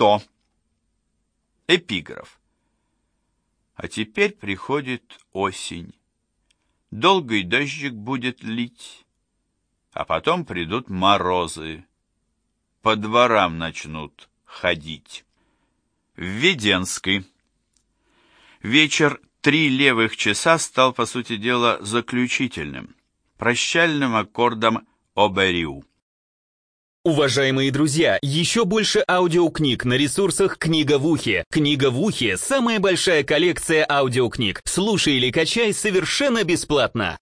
кто? Эпиграф. А теперь приходит осень. Долгий дождик будет лить, а потом придут морозы. По дворам начнут ходить. Введенский. Вечер три левых часа стал, по сути дела, заключительным, прощальным аккордом обериу. Уважаемые друзья, еще больше аудиокниг на ресурсах «Книга в ухе». «Книга в ухе» — самая большая коллекция аудиокниг. Слушай или качай совершенно бесплатно.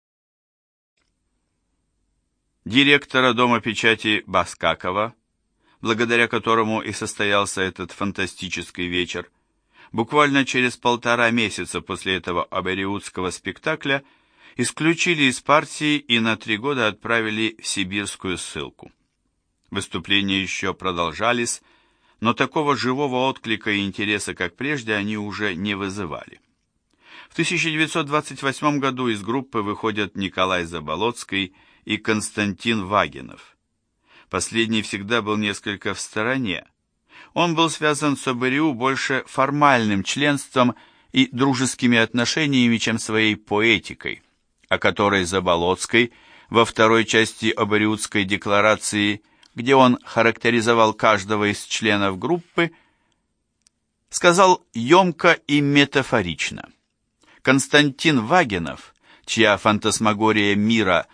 Директора Дома печати Баскакова, благодаря которому и состоялся этот фантастический вечер, буквально через полтора месяца после этого абериутского спектакля исключили из партии и на три года отправили в сибирскую ссылку. Выступления еще продолжались, но такого живого отклика и интереса, как прежде, они уже не вызывали. В 1928 году из группы выходят Николай Заболоцкий и Константин Вагинов. Последний всегда был несколько в стороне. Он был связан с ОБРЮ больше формальным членством и дружескими отношениями, чем своей поэтикой, о которой Заболоцкий во второй части ОБРЮдской декларации где он характеризовал каждого из членов группы, сказал емко и метафорично. Константин Вагинов, чья фантасмагория мира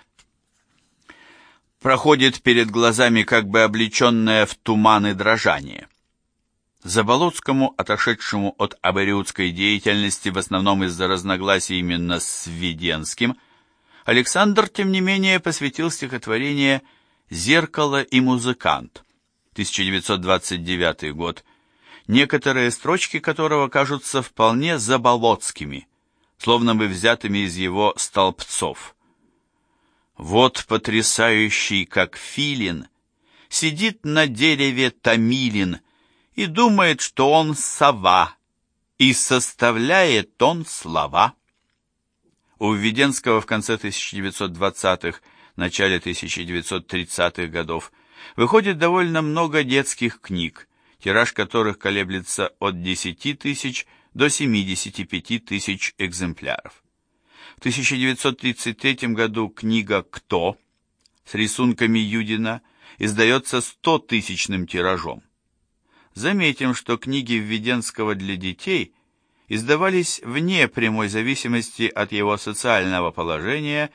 проходит перед глазами как бы облеченная в туман и дрожание. Заболоцкому, отошедшему от абориутской деятельности в основном из-за разногласий именно с Введенским, Александр, тем не менее, посвятил стихотворение «Связь» «Зеркало и музыкант», 1929 год, некоторые строчки которого кажутся вполне заболотскими, словно бы взятыми из его столбцов. Вот потрясающий, как филин, сидит на дереве Томилин и думает, что он сова, и составляет он слова. У Введенского в конце 1920-х начале 1930-х годов, выходит довольно много детских книг, тираж которых колеблется от 10 тысяч до 75 тысяч экземпляров. В 1933 году книга «Кто» с рисунками Юдина издается 100-тысячным тиражом. Заметим, что книги Введенского для детей издавались вне прямой зависимости от его социального положения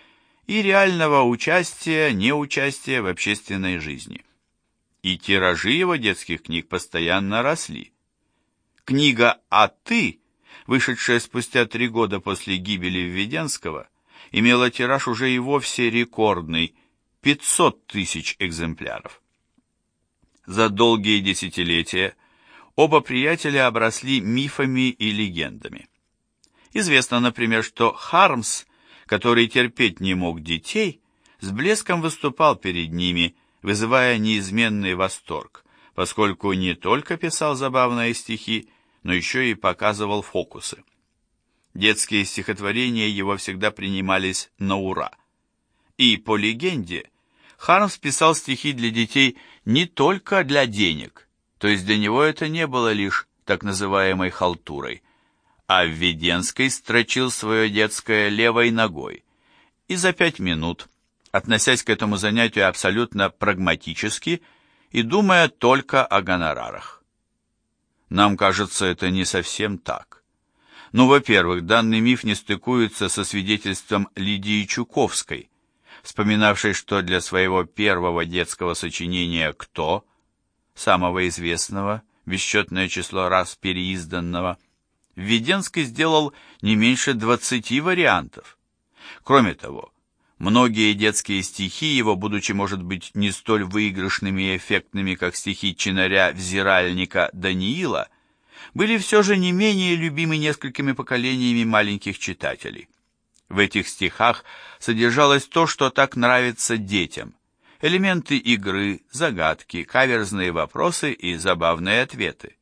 и реального участия, неучастия в общественной жизни. И тиражи его детских книг постоянно росли. Книга «А ты», вышедшая спустя три года после гибели Введенского, имела тираж уже и вовсе рекордный – 500 тысяч экземпляров. За долгие десятилетия оба приятеля обросли мифами и легендами. Известно, например, что Хармс который терпеть не мог детей, с блеском выступал перед ними, вызывая неизменный восторг, поскольку не только писал забавные стихи, но еще и показывал фокусы. Детские стихотворения его всегда принимались на ура. И, по легенде, Хармс писал стихи для детей не только для денег, то есть для него это не было лишь так называемой халтурой, а Введенский строчил свое детское левой ногой. И за пять минут, относясь к этому занятию абсолютно прагматически и думая только о гонорарах. Нам кажется, это не совсем так. Ну, во-первых, данный миф не стыкуется со свидетельством Лидии Чуковской, вспоминавшей, что для своего первого детского сочинения «Кто?», самого известного, бесчетное число раз переизданного – Введенский сделал не меньше 20 вариантов. Кроме того, многие детские стихи его, будучи, может быть, не столь выигрышными и эффектными, как стихи чинаря-взиральника Даниила, были все же не менее любимы несколькими поколениями маленьких читателей. В этих стихах содержалось то, что так нравится детям. Элементы игры, загадки, каверзные вопросы и забавные ответы.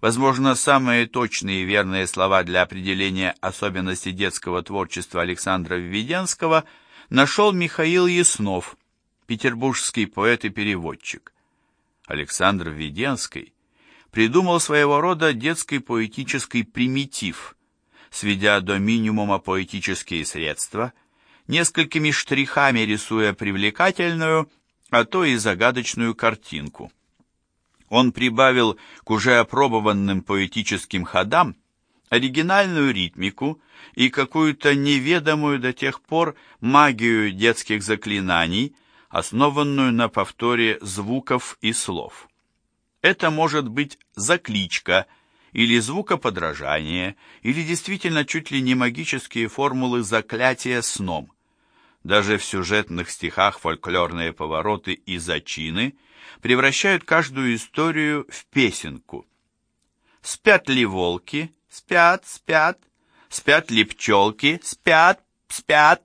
Возможно, самые точные и верные слова для определения особенностей детского творчества Александра Введенского нашел Михаил Яснов, петербургский поэт и переводчик. Александр Введенский придумал своего рода детский поэтический примитив, сведя до минимума поэтические средства, несколькими штрихами рисуя привлекательную, а то и загадочную картинку. Он прибавил к уже опробованным поэтическим ходам оригинальную ритмику и какую-то неведомую до тех пор магию детских заклинаний, основанную на повторе звуков и слов. Это может быть закличка или звукоподражание, или действительно чуть ли не магические формулы заклятия сном. Даже в сюжетных стихах фольклорные повороты и зачины превращают каждую историю в песенку. Спят ли волки? Спят, спят. Спят ли пчелки? Спят, спят.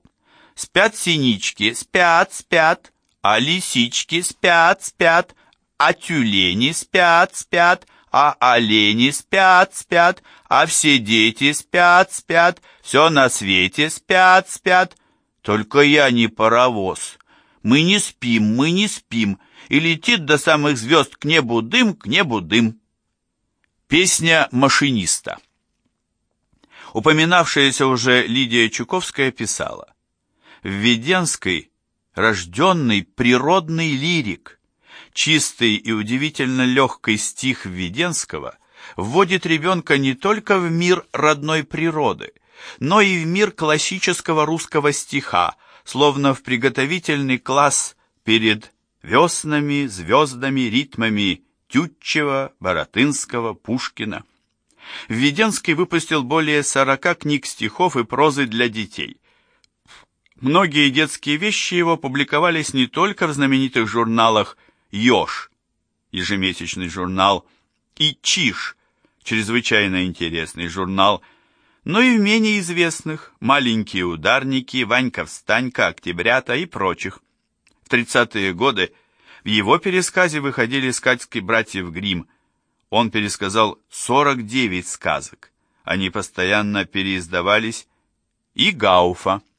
Спят синички? Спят, спят. А лисички? Спят, спят. А тюлени? Спят, спят. А олени? Спят, спят. А все дети? Спят, спят. Все на свете? Спят, спят. Только я не паровоз. Мы не спим, мы не спим. И летит до самых звезд к небу дым, к небу дым. Песня машиниста. Упоминавшаяся уже Лидия Чуковская писала. В Веденской рожденный природный лирик, чистый и удивительно легкий стих Введенского вводит ребенка не только в мир родной природы, но и в мир классического русского стиха, словно в приготовительный класс перед веснами, звездами, ритмами Тютчева, Боротынского, Пушкина. Введенский выпустил более 40 книг стихов и прозы для детей. Многие детские вещи его публиковались не только в знаменитых журналах «Ёж», ежемесячный журнал, и «Чиж», чрезвычайно интересный журнал, но и в менее известных «Маленькие ударники», «Ванька-встанька», «Октябрята» и прочих. В 30-е годы в его пересказе выходили сказки братьев Гримм, он пересказал 49 сказок. Они постоянно переиздавались. И Гауфа –